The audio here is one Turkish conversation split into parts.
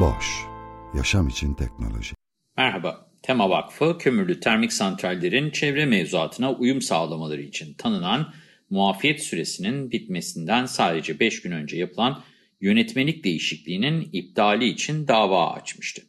Boş, yaşam için teknoloji. Merhaba, Tema Vakfı, kömürlü termik santrallerin çevre mevzuatına uyum sağlamaları için tanınan muafiyet süresinin bitmesinden sadece 5 gün önce yapılan yönetmelik değişikliğinin iptali için dava açmıştı.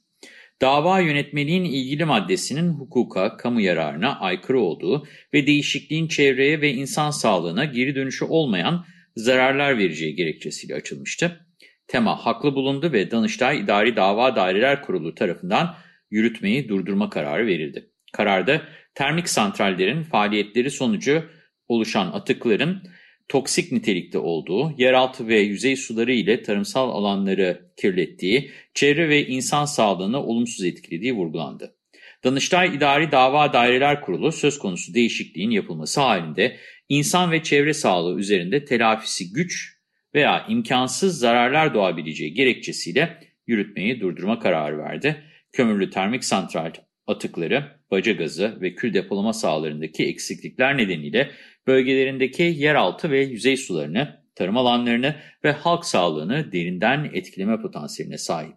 Dava yönetmeliğin ilgili maddesinin hukuka, kamu yararına aykırı olduğu ve değişikliğin çevreye ve insan sağlığına geri dönüşü olmayan zararlar vereceği gerekçesiyle açılmıştı. Tema haklı bulundu ve Danıştay İdari Dava Daireler Kurulu tarafından yürütmeyi durdurma kararı verildi. Kararda termik santrallerin faaliyetleri sonucu oluşan atıkların toksik nitelikte olduğu, yeraltı ve yüzey suları ile tarımsal alanları kirlettiği, çevre ve insan sağlığını olumsuz etkilediği vurgulandı. Danıştay İdari Dava Daireler Kurulu söz konusu değişikliğin yapılması halinde insan ve çevre sağlığı üzerinde telafisi güç veya imkansız zararlar doğabileceği gerekçesiyle yürütmeyi durdurma kararı verdi. Kömürlü termik santral atıkları, baca gazı ve kül depolama sahalarındaki eksiklikler nedeniyle bölgelerindeki yeraltı ve yüzey sularını, tarım alanlarını ve halk sağlığını derinden etkileme potansiyeline sahip.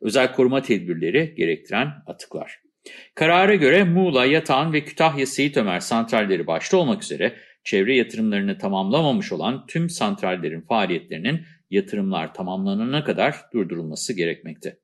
Özel koruma tedbirleri gerektiren atıklar. Karara göre Muğla, Yatağan ve Kütahya Seyit Ömer santralleri başta olmak üzere çevre yatırımlarını tamamlamamış olan tüm santrallerin faaliyetlerinin yatırımlar tamamlanana kadar durdurulması gerekmekte.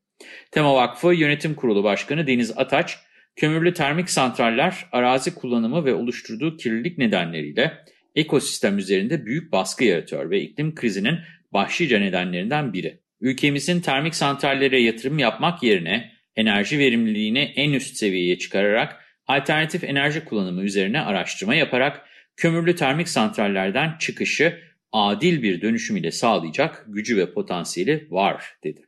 Tema Vakfı Yönetim Kurulu Başkanı Deniz Ataç, kömürlü termik santraller arazi kullanımı ve oluşturduğu kirlilik nedenleriyle ekosistem üzerinde büyük baskı yaratıyor ve iklim krizinin başlıca nedenlerinden biri. Ülkemizin termik santrallere yatırım yapmak yerine enerji verimliliğini en üst seviyeye çıkararak alternatif enerji kullanımı üzerine araştırma yaparak kömürlü termik santrallerden çıkışı adil bir dönüşüm ile sağlayacak gücü ve potansiyeli var dedi.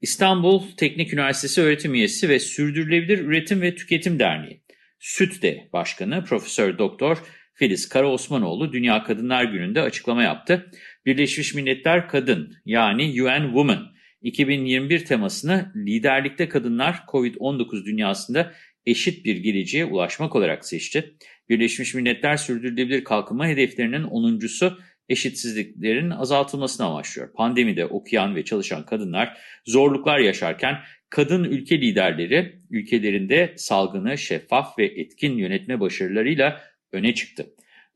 İstanbul Teknik Üniversitesi öğretim üyesi ve Sürdürülebilir Üretim ve Tüketim Derneği SÜTDE Başkanı Profesör Doktor Filiz Karaosmanoğlu Dünya Kadınlar Günü'nde açıklama yaptı. Birleşmiş Milletler Kadın yani UN Women 2021 temasını liderlikte kadınlar COVID-19 dünyasında eşit bir geleceğe ulaşmak olarak seçti. Birleşmiş Milletler Sürdürülebilir Kalkınma Hedeflerinin 10.sü eşitsizliklerin azaltılmasını amaçlıyor. Pandemide okuyan ve çalışan kadınlar zorluklar yaşarken kadın ülke liderleri ülkelerinde salgını şeffaf ve etkin yönetme başarılarıyla öne çıktı.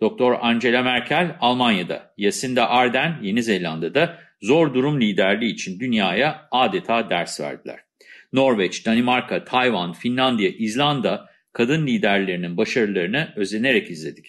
Doktor Angela Merkel Almanya'da, Jacinda Ardern Yeni Zelanda'da zor durum liderliği için dünyaya adeta ders verdiler. Norveç, Danimarka, Tayvan, Finlandiya, İzlanda kadın liderlerinin başarılarını özenerek izledik.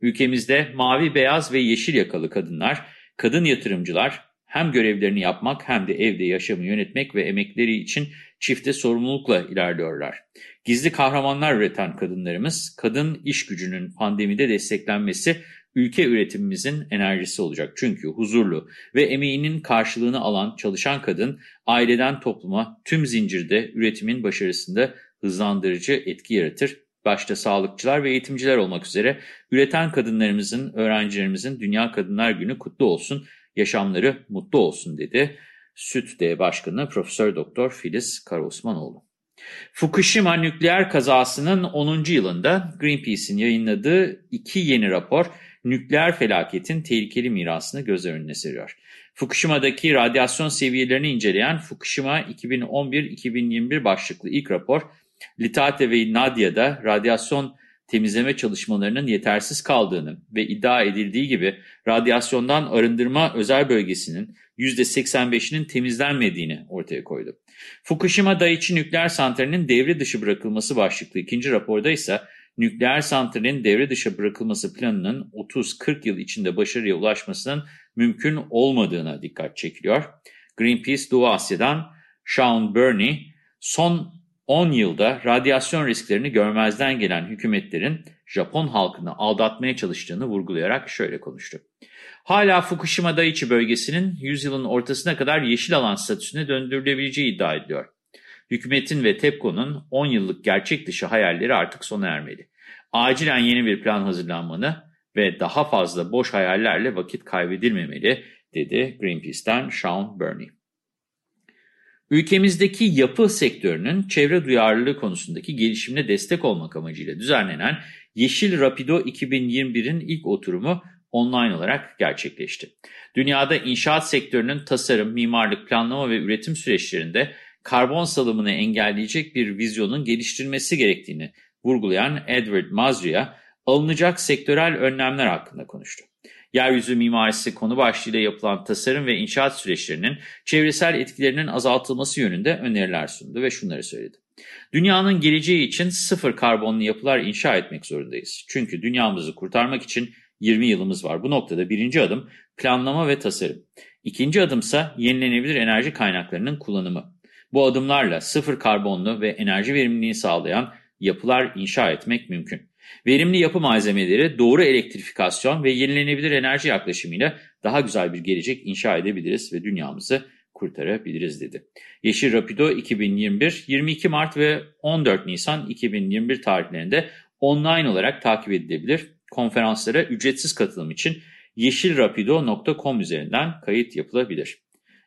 Ülkemizde mavi, beyaz ve yeşil yakalı kadınlar, kadın yatırımcılar hem görevlerini yapmak hem de evde yaşamı yönetmek ve emekleri için çifte sorumlulukla ilerliyorlar. Gizli kahramanlar üreten kadınlarımız, kadın iş gücünün pandemide desteklenmesi ülke üretimimizin enerjisi olacak. Çünkü huzurlu ve emeğinin karşılığını alan çalışan kadın aileden topluma tüm zincirde üretimin başarısında hızlandırıcı etki yaratır başta sağlıkçılar ve eğitimciler olmak üzere üreten kadınlarımızın, öğrencilerimizin Dünya Kadınlar Günü kutlu olsun, yaşamları mutlu olsun dedi. SÜTD Başkanı Profesör Doktor Filiz Karaosmanoğlu. Fukushima nükleer kazasının 10. yılında Greenpeace'in yayınladığı iki yeni rapor nükleer felaketin tehlikeli mirasını göz önüne seriyor. Fukushima'daki radyasyon seviyelerini inceleyen Fukushima 2011-2021 başlıklı ilk rapor, Litate ve Nadia'da radyasyon temizleme çalışmalarının yetersiz kaldığını ve iddia edildiği gibi radyasyondan arındırma özel bölgesinin %85'inin temizlenmediğini ortaya koydu. Fukushima Daiichi nükleer santralinin devre dışı bırakılması başlıklı ikinci raporda ise nükleer santralin devre dışı bırakılması planının 30-40 yıl içinde başarıya ulaşmasının mümkün olmadığına dikkat çekiliyor. Greenpeace Doğu Asya'dan Sean Burney son 10 yılda radyasyon risklerini görmezden gelen hükümetlerin Japon halkını aldatmaya çalıştığını vurgulayarak şöyle konuştu. Hala Fukushima Daiichi bölgesinin yüzyılın ortasına kadar yeşil alan statüsüne döndürülebileceği iddia ediliyor. Hükümetin ve TEPCO'nun 10 yıllık gerçek dışı hayalleri artık sona ermeli. Acilen yeni bir plan hazırlanmalı ve daha fazla boş hayallerle vakit kaybedilmemeli, dedi Greenpeace'ten Sean Burney. Ülkemizdeki yapı sektörünün çevre duyarlılığı konusundaki gelişimine destek olmak amacıyla düzenlenen Yeşil Rapido 2021'in ilk oturumu online olarak gerçekleşti. Dünyada inşaat sektörünün tasarım, mimarlık, planlama ve üretim süreçlerinde karbon salımını engelleyecek bir vizyonun geliştirilmesi gerektiğini vurgulayan Edward Mazria, alınacak sektörel önlemler hakkında konuştu. Yeryüzü mimarisi konu başlığıyla yapılan tasarım ve inşaat süreçlerinin çevresel etkilerinin azaltılması yönünde öneriler sundu ve şunları söyledi. Dünyanın geleceği için sıfır karbonlu yapılar inşa etmek zorundayız. Çünkü dünyamızı kurtarmak için 20 yılımız var. Bu noktada birinci adım planlama ve tasarım. İkinci adımsa yenilenebilir enerji kaynaklarının kullanımı. Bu adımlarla sıfır karbonlu ve enerji verimliliğini sağlayan yapılar inşa etmek mümkün. Verimli yapı malzemeleri, doğru elektrifikasyon ve yenilenebilir enerji yaklaşımıyla daha güzel bir gelecek inşa edebiliriz ve dünyamızı kurtarabiliriz dedi. Yeşil Rapido 2021, 22 Mart ve 14 Nisan 2021 tarihlerinde online olarak takip edilebilir. Konferanslara ücretsiz katılım için yeşilrapido.com üzerinden kayıt yapılabilir.